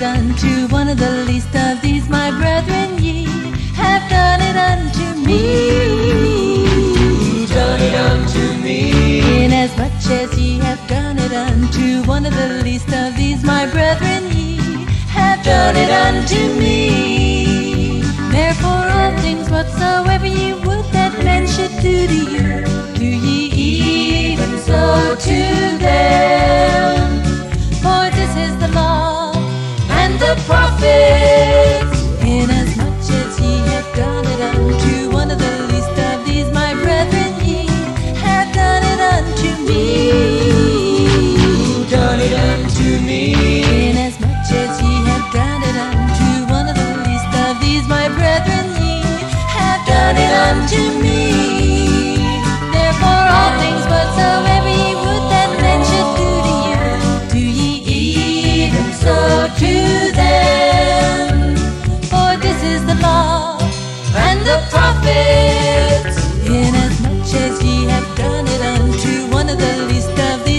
it unto one of the least of these my brethren ye have done it unto me. Done it unto me. Inasmuch as ye have done it unto one of the least of these my brethren ye have done it unto me. Therefore all things whatsoever ye would that men should do to you do ye even so to them to me. esta.